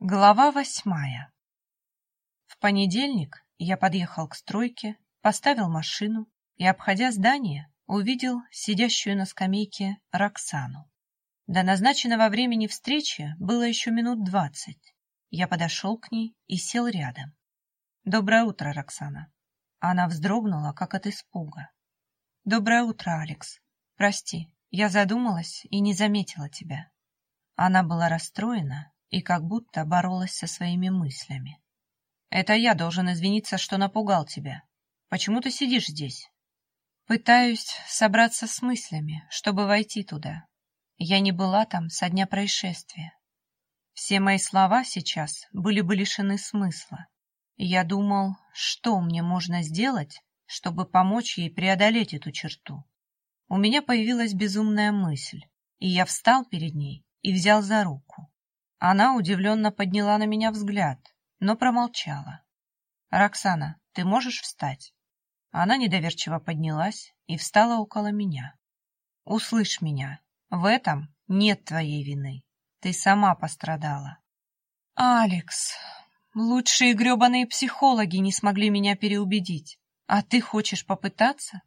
Глава восьмая. В понедельник я подъехал к стройке, поставил машину и, обходя здание, увидел сидящую на скамейке Роксану. До назначенного времени встречи было еще минут двадцать. Я подошел к ней и сел рядом. «Доброе утро, Роксана». Она вздрогнула, как от испуга. «Доброе утро, Алекс. Прости, я задумалась и не заметила тебя». Она была расстроена, и как будто боролась со своими мыслями. «Это я должен извиниться, что напугал тебя. Почему ты сидишь здесь?» «Пытаюсь собраться с мыслями, чтобы войти туда. Я не была там со дня происшествия. Все мои слова сейчас были бы лишены смысла. Я думал, что мне можно сделать, чтобы помочь ей преодолеть эту черту. У меня появилась безумная мысль, и я встал перед ней и взял за руку. Она удивленно подняла на меня взгляд, но промолчала. «Роксана, ты можешь встать?» Она недоверчиво поднялась и встала около меня. «Услышь меня, в этом нет твоей вины. Ты сама пострадала». «Алекс, лучшие гребаные психологи не смогли меня переубедить. А ты хочешь попытаться?»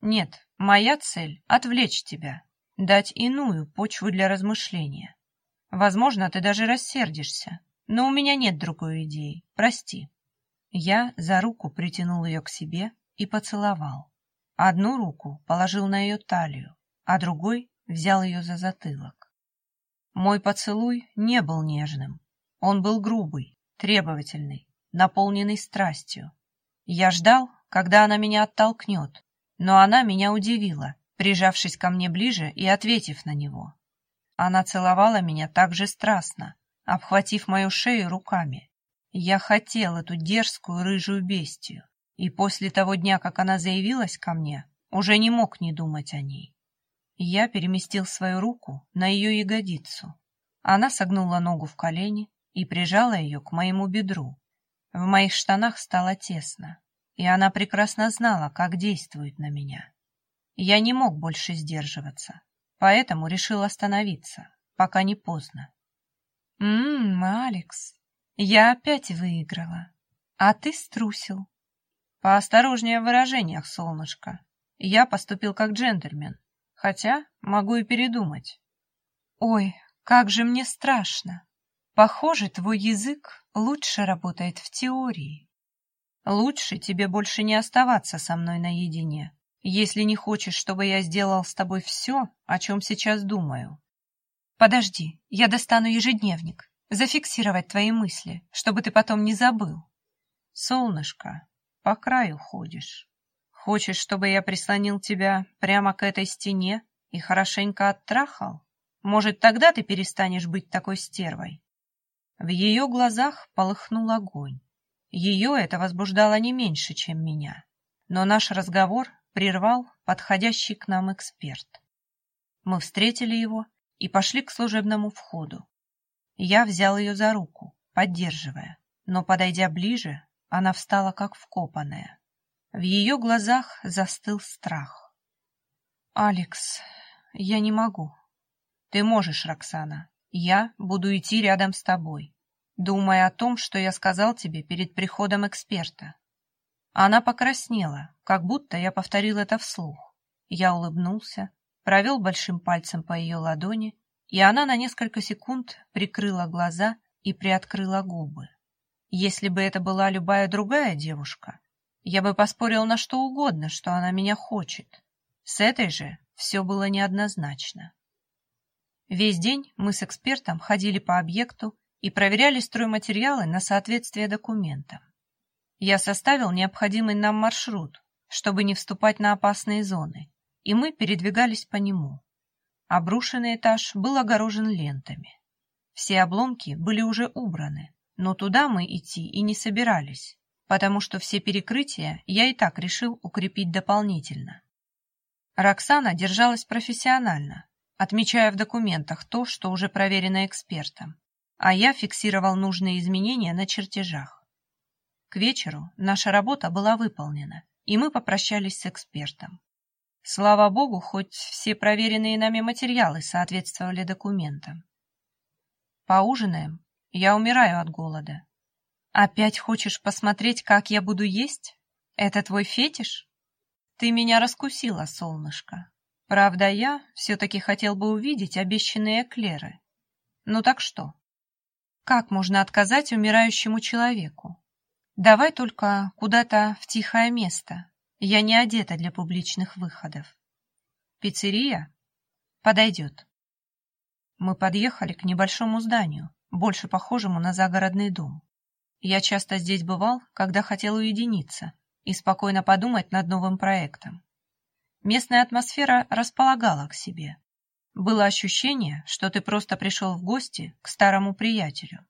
«Нет, моя цель — отвлечь тебя, дать иную почву для размышления. Возможно, ты даже рассердишься, но у меня нет другой идеи. Прости. Я за руку притянул ее к себе и поцеловал. Одну руку положил на ее талию, а другой взял ее за затылок. Мой поцелуй не был нежным. Он был грубый, требовательный, наполненный страстью. Я ждал, когда она меня оттолкнет, но она меня удивила, прижавшись ко мне ближе и ответив на него. Она целовала меня так же страстно, обхватив мою шею руками. Я хотел эту дерзкую рыжую бестию, и после того дня, как она заявилась ко мне, уже не мог не думать о ней. Я переместил свою руку на ее ягодицу. Она согнула ногу в колени и прижала ее к моему бедру. В моих штанах стало тесно, и она прекрасно знала, как действует на меня. Я не мог больше сдерживаться поэтому решил остановиться, пока не поздно. «Ммм, Алекс, я опять выиграла, а ты струсил». «Поосторожнее в выражениях, солнышко. Я поступил как джентльмен, хотя могу и передумать». «Ой, как же мне страшно. Похоже, твой язык лучше работает в теории. Лучше тебе больше не оставаться со мной наедине если не хочешь, чтобы я сделал с тобой все, о чем сейчас думаю. Подожди, я достану ежедневник, зафиксировать твои мысли, чтобы ты потом не забыл. Солнышко, по краю ходишь. Хочешь, чтобы я прислонил тебя прямо к этой стене и хорошенько оттрахал? Может, тогда ты перестанешь быть такой стервой? В ее глазах полыхнул огонь. Ее это возбуждало не меньше, чем меня. Но наш разговор прервал подходящий к нам эксперт. Мы встретили его и пошли к служебному входу. Я взял ее за руку, поддерживая, но, подойдя ближе, она встала как вкопанная. В ее глазах застыл страх. «Алекс, я не могу». «Ты можешь, Роксана. Я буду идти рядом с тобой, думая о том, что я сказал тебе перед приходом эксперта. Она покраснела, как будто я повторил это вслух. Я улыбнулся, провел большим пальцем по ее ладони, и она на несколько секунд прикрыла глаза и приоткрыла губы. Если бы это была любая другая девушка, я бы поспорил на что угодно, что она меня хочет. С этой же все было неоднозначно. Весь день мы с экспертом ходили по объекту и проверяли стройматериалы на соответствие документам. Я составил необходимый нам маршрут, чтобы не вступать на опасные зоны, и мы передвигались по нему. Обрушенный этаж был огорожен лентами. Все обломки были уже убраны, но туда мы идти и не собирались, потому что все перекрытия я и так решил укрепить дополнительно. Роксана держалась профессионально, отмечая в документах то, что уже проверено экспертом, а я фиксировал нужные изменения на чертежах. К вечеру наша работа была выполнена, и мы попрощались с экспертом. Слава богу, хоть все проверенные нами материалы соответствовали документам. Поужинаем Я умираю от голода. Опять хочешь посмотреть, как я буду есть? Это твой фетиш? Ты меня раскусила, солнышко. Правда, я все-таки хотел бы увидеть обещанные эклеры. Ну так что? Как можно отказать умирающему человеку? Давай только куда-то в тихое место. Я не одета для публичных выходов. Пиццерия? Подойдет. Мы подъехали к небольшому зданию, больше похожему на загородный дом. Я часто здесь бывал, когда хотел уединиться и спокойно подумать над новым проектом. Местная атмосфера располагала к себе. Было ощущение, что ты просто пришел в гости к старому приятелю.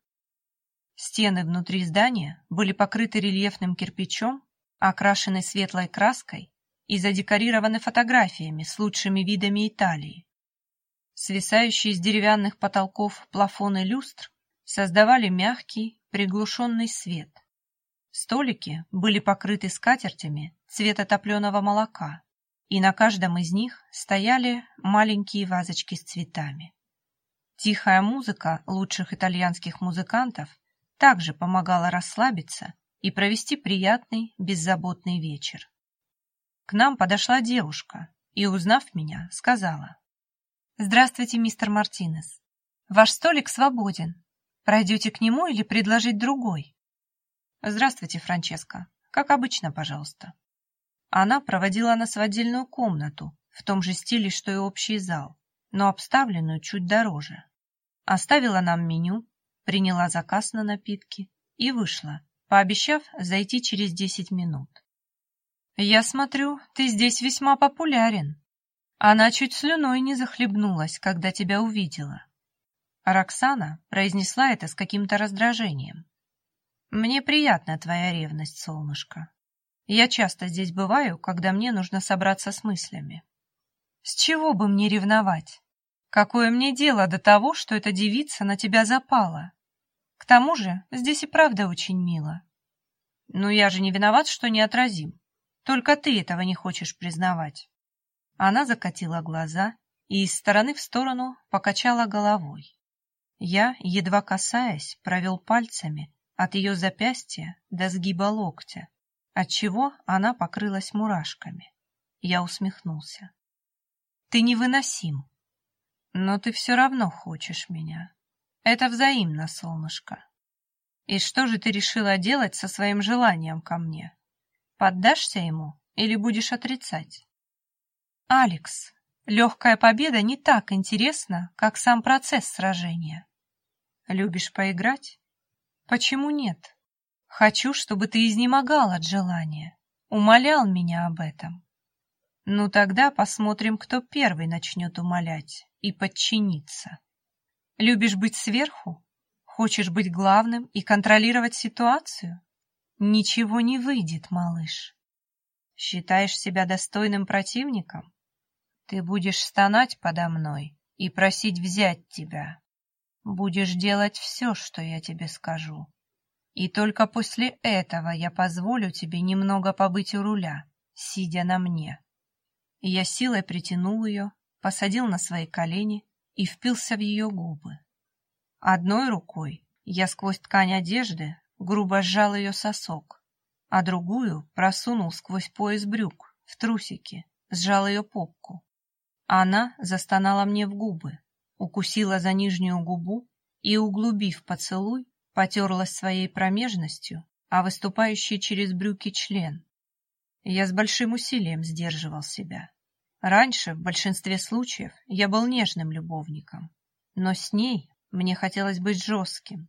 Стены внутри здания были покрыты рельефным кирпичом, окрашены светлой краской и задекорированы фотографиями с лучшими видами Италии. Свисающие с деревянных потолков плафоны люстр создавали мягкий, приглушенный свет. Столики были покрыты скатертями цвета топленого молока, и на каждом из них стояли маленькие вазочки с цветами. Тихая музыка лучших итальянских музыкантов также помогала расслабиться и провести приятный, беззаботный вечер. К нам подошла девушка и, узнав меня, сказала. «Здравствуйте, мистер Мартинес. Ваш столик свободен. Пройдете к нему или предложить другой?» «Здравствуйте, Франческа. Как обычно, пожалуйста». Она проводила нас в отдельную комнату, в том же стиле, что и общий зал, но обставленную чуть дороже. Оставила нам меню, приняла заказ на напитки и вышла, пообещав зайти через десять минут. «Я смотрю, ты здесь весьма популярен». Она чуть слюной не захлебнулась, когда тебя увидела. Роксана произнесла это с каким-то раздражением. «Мне приятна твоя ревность, солнышко. Я часто здесь бываю, когда мне нужно собраться с мыслями. С чего бы мне ревновать? Какое мне дело до того, что эта девица на тебя запала? К тому же здесь и правда очень мило. Но я же не виноват, что не отразим. Только ты этого не хочешь признавать. Она закатила глаза и из стороны в сторону покачала головой. Я, едва касаясь, провел пальцами от ее запястья до сгиба локтя, отчего она покрылась мурашками. Я усмехнулся. Ты невыносим. Но ты все равно хочешь меня. Это взаимно, солнышко. И что же ты решила делать со своим желанием ко мне? Поддашься ему или будешь отрицать? Алекс, легкая победа не так интересна, как сам процесс сражения. Любишь поиграть? Почему нет? Хочу, чтобы ты изнемогал от желания, умолял меня об этом. Ну тогда посмотрим, кто первый начнет умолять и подчиниться. Любишь быть сверху? Хочешь быть главным и контролировать ситуацию? Ничего не выйдет, малыш. Считаешь себя достойным противником? Ты будешь стонать подо мной и просить взять тебя. Будешь делать все, что я тебе скажу. И только после этого я позволю тебе немного побыть у руля, сидя на мне. Я силой притянул ее, посадил на свои колени и впился в ее губы. Одной рукой я сквозь ткань одежды грубо сжал ее сосок, а другую просунул сквозь пояс брюк, в трусики, сжал ее попку. Она застонала мне в губы, укусила за нижнюю губу и, углубив поцелуй, потерлась своей промежностью, а выступающий через брюки член. Я с большим усилием сдерживал себя. Раньше, в большинстве случаев, я был нежным любовником, но с ней мне хотелось быть жестким.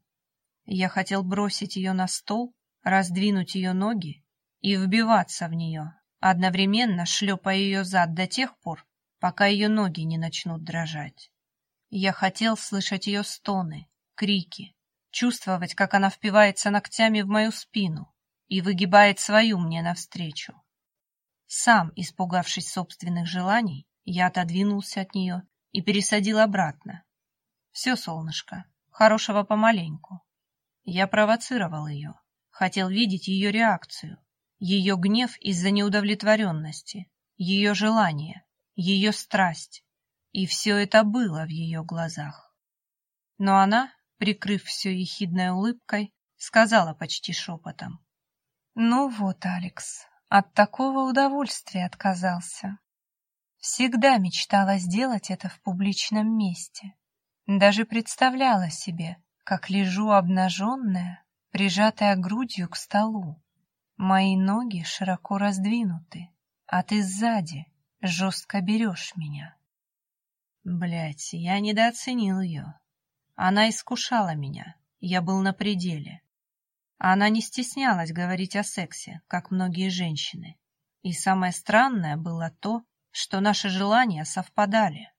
Я хотел бросить ее на стол, раздвинуть ее ноги и вбиваться в нее, одновременно шлепая ее зад до тех пор, пока ее ноги не начнут дрожать. Я хотел слышать ее стоны, крики, чувствовать, как она впивается ногтями в мою спину и выгибает свою мне навстречу. Сам, испугавшись собственных желаний, я отодвинулся от нее и пересадил обратно. Все, солнышко, хорошего помаленьку. Я провоцировал ее, хотел видеть ее реакцию, ее гнев из-за неудовлетворенности, ее желание, ее страсть. И все это было в ее глазах. Но она прикрыв все ехидной улыбкой, сказала почти шепотом. «Ну вот, Алекс, от такого удовольствия отказался. Всегда мечтала сделать это в публичном месте. Даже представляла себе, как лежу обнаженная, прижатая грудью к столу. Мои ноги широко раздвинуты, а ты сзади жестко берешь меня. Блять, я недооценил ее. Она искушала меня, я был на пределе. Она не стеснялась говорить о сексе, как многие женщины. И самое странное было то, что наши желания совпадали.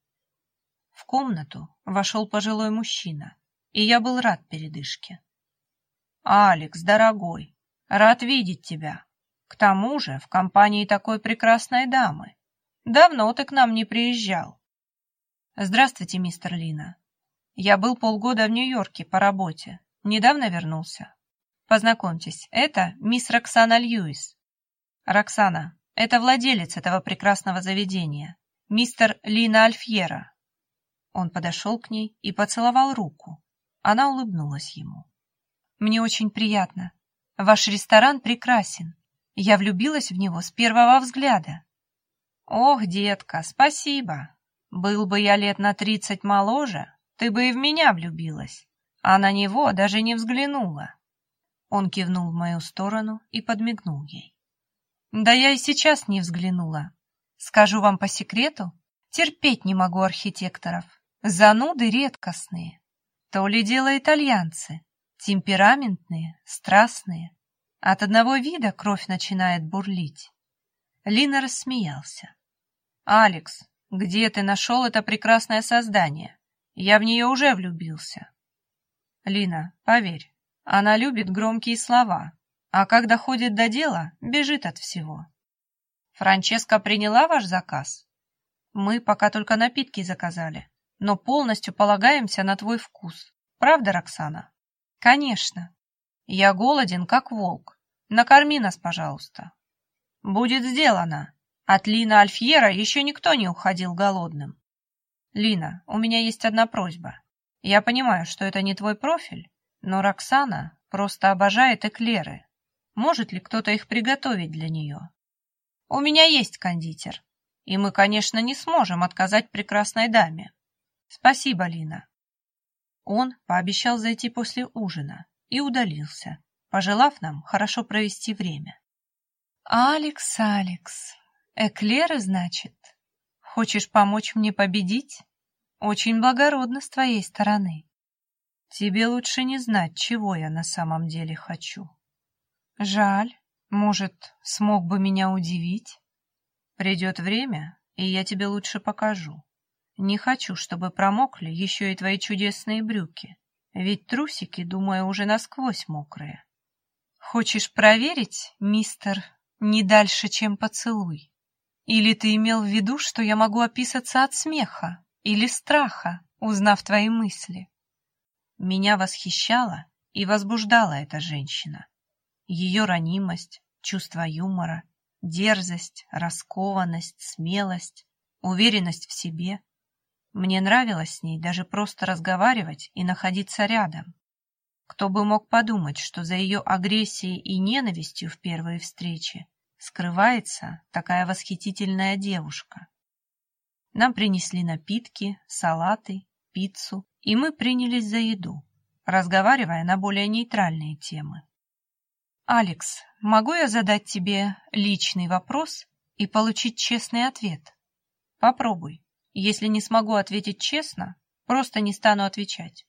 В комнату вошел пожилой мужчина, и я был рад передышке. «Алекс, дорогой, рад видеть тебя. К тому же в компании такой прекрасной дамы. Давно ты к нам не приезжал». «Здравствуйте, мистер Лина. Я был полгода в Нью-Йорке по работе. Недавно вернулся. Познакомьтесь, это мисс Роксана Льюис. Роксана, это владелец этого прекрасного заведения, мистер Лина Альфьера. Он подошел к ней и поцеловал руку. Она улыбнулась ему. Мне очень приятно. Ваш ресторан прекрасен. Я влюбилась в него с первого взгляда. Ох, детка, спасибо. Был бы я лет на тридцать моложе, ты бы и в меня влюбилась, а на него даже не взглянула. Он кивнул в мою сторону и подмигнул ей. Да я и сейчас не взглянула. Скажу вам по секрету, терпеть не могу архитекторов. Зануды редкостные. То ли дело итальянцы. Темпераментные, страстные. От одного вида кровь начинает бурлить. Лина рассмеялся. «Алекс, где ты нашел это прекрасное создание? Я в нее уже влюбился». «Лина, поверь, она любит громкие слова, а когда ходит до дела, бежит от всего». «Франческа приняла ваш заказ?» «Мы пока только напитки заказали, но полностью полагаемся на твой вкус. Правда, Роксана?» Конечно. Я голоден, как волк. Накорми нас, пожалуйста. Будет сделано. От Лина Альфьера еще никто не уходил голодным. Лина, у меня есть одна просьба. Я понимаю, что это не твой профиль, но Роксана просто обожает эклеры. Может ли кто-то их приготовить для нее? У меня есть кондитер, и мы, конечно, не сможем отказать прекрасной даме. Спасибо, Лина. Он пообещал зайти после ужина и удалился, пожелав нам хорошо провести время. «Алекс, Алекс, эклеры, значит? Хочешь помочь мне победить? Очень благородно с твоей стороны. Тебе лучше не знать, чего я на самом деле хочу. Жаль, может, смог бы меня удивить? Придет время, и я тебе лучше покажу. Не хочу, чтобы промокли еще и твои чудесные брюки, ведь трусики, думаю, уже насквозь мокрые. Хочешь проверить, мистер, не дальше, чем поцелуй? Или ты имел в виду, что я могу описаться от смеха или страха, узнав твои мысли? Меня восхищала и возбуждала эта женщина. Ее ранимость, чувство юмора, дерзость, раскованность, смелость, уверенность в себе — мне нравилось с ней даже просто разговаривать и находиться рядом. Кто бы мог подумать, что за ее агрессией и ненавистью в первой встрече скрывается такая восхитительная девушка. Нам принесли напитки, салаты, пиццу, и мы принялись за еду, разговаривая на более нейтральные темы. «Алекс, могу я задать тебе личный вопрос и получить честный ответ?» «Попробуй», если не смогу ответить честно, просто не стану отвечать.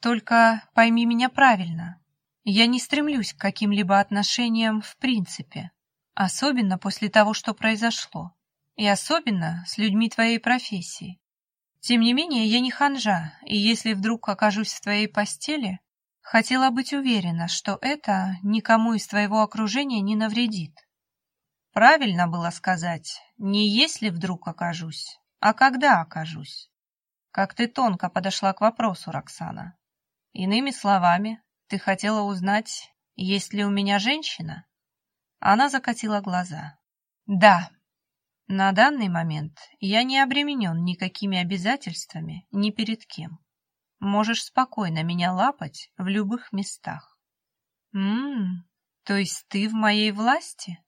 Только пойми меня правильно. Я не стремлюсь к каким-либо отношениям в принципе, особенно после того, что произошло, и особенно с людьми твоей профессии. Тем не менее, я не ханжа, и если вдруг окажусь в твоей постели, хотела быть уверена, что это никому из твоего окружения не навредит. Правильно было сказать, не если вдруг окажусь, а когда окажусь? Как ты тонко подошла к вопросу, Роксана. Иными словами, ты хотела узнать, есть ли у меня женщина? Она закатила глаза. Да. На данный момент я не обременен никакими обязательствами ни перед кем. Можешь спокойно меня лапать в любых местах. Ммм, то есть ты в моей власти?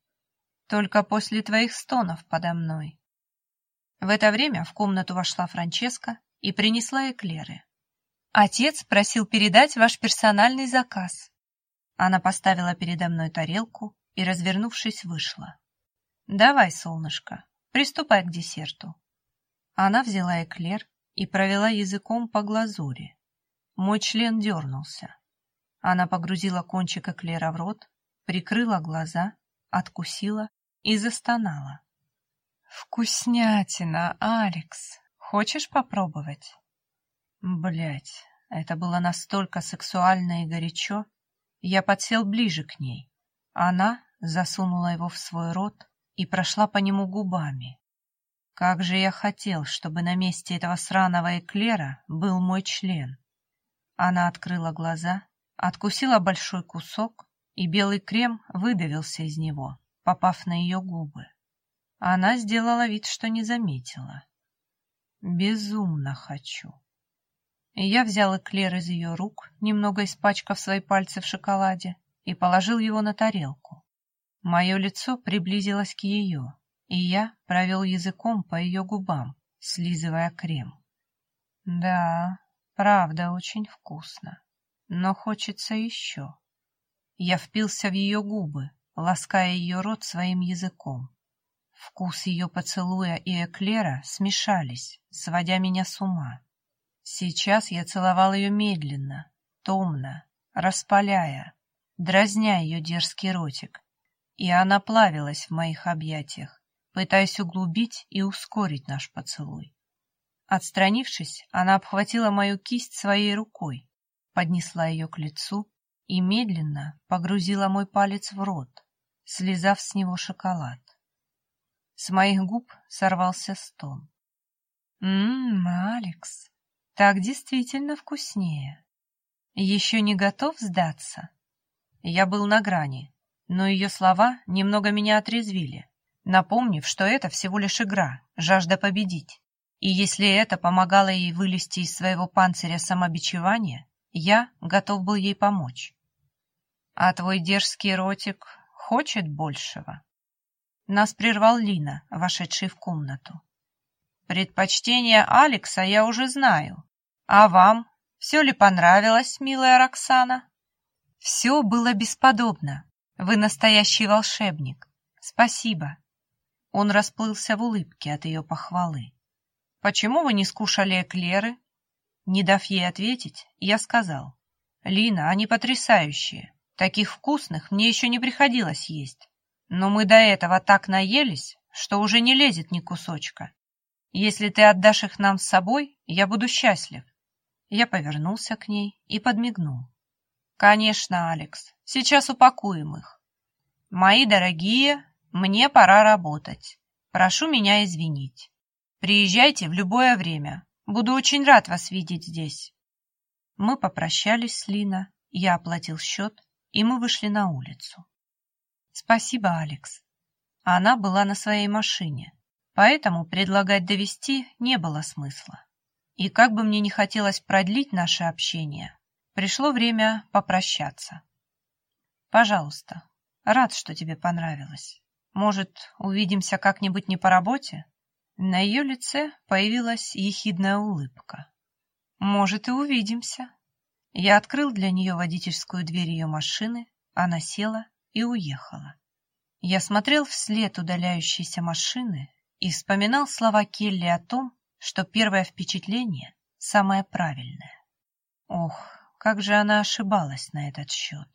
Только после твоих стонов подо мной. В это время в комнату вошла Франческа и принесла эклеры. Отец просил передать ваш персональный заказ. Она поставила передо мной тарелку и, развернувшись, вышла. Давай, солнышко, приступай к десерту. Она взяла эклер и провела языком по глазури. Мой член дернулся. Она погрузила кончик эклера в рот, прикрыла глаза, откусила и застонала. «Вкуснятина, Алекс! Хочешь попробовать?» Блять, это было настолько сексуально и горячо. Я подсел ближе к ней. Она засунула его в свой рот и прошла по нему губами. Как же я хотел, чтобы на месте этого сраного эклера был мой член. Она открыла глаза, откусила большой кусок, и белый крем выдавился из него, попав на ее губы. Она сделала вид, что не заметила. Безумно хочу. Я взял эклер из ее рук, немного испачкав свои пальцы в шоколаде, и положил его на тарелку. Мое лицо приблизилось к ее, и я провел языком по ее губам, слизывая крем. Да, правда, очень вкусно, но хочется еще. Я впился в ее губы, лаская ее рот своим языком. Вкус ее поцелуя и эклера смешались, сводя меня с ума. Сейчас я целовал ее медленно, томно, распаляя, дразня ее дерзкий ротик, и она плавилась в моих объятиях, пытаясь углубить и ускорить наш поцелуй. Отстранившись, она обхватила мою кисть своей рукой, поднесла ее к лицу и медленно погрузила мой палец в рот, слезав с него шоколад. С моих губ сорвался стон. «Ммм, Алекс, так действительно вкуснее. Еще не готов сдаться?» Я был на грани, но ее слова немного меня отрезвили напомнив, что это всего лишь игра, жажда победить. И если это помогало ей вылезти из своего панциря самобичевания, я готов был ей помочь. А твой дерзкий ротик хочет большего. Нас прервал Лина, вошедший в комнату. Предпочтение Алекса я уже знаю. А вам все ли понравилось, милая Роксана? Все было бесподобно. Вы настоящий волшебник. Спасибо. Он расплылся в улыбке от ее похвалы. «Почему вы не скушали эклеры?» Не дав ей ответить, я сказал. «Лина, они потрясающие. Таких вкусных мне еще не приходилось есть. Но мы до этого так наелись, что уже не лезет ни кусочка. Если ты отдашь их нам с собой, я буду счастлив». Я повернулся к ней и подмигнул. «Конечно, Алекс, сейчас упакуем их. Мои дорогие, мне пора работать. Прошу меня извинить. Приезжайте в любое время. Буду очень рад вас видеть здесь. Мы попрощались с Лина, я оплатил счет, и мы вышли на улицу. Спасибо, Алекс. Она была на своей машине, поэтому предлагать довести не было смысла. И как бы мне не хотелось продлить наше общение, пришло время попрощаться. Пожалуйста, рад, что тебе понравилось. Может, увидимся как-нибудь не по работе? На ее лице появилась ехидная улыбка. Может, и увидимся. Я открыл для нее водительскую дверь ее машины, она села и уехала. Я смотрел вслед удаляющейся машины и вспоминал слова Келли о том, что первое впечатление самое правильное. Ох, как же она ошибалась на этот счет.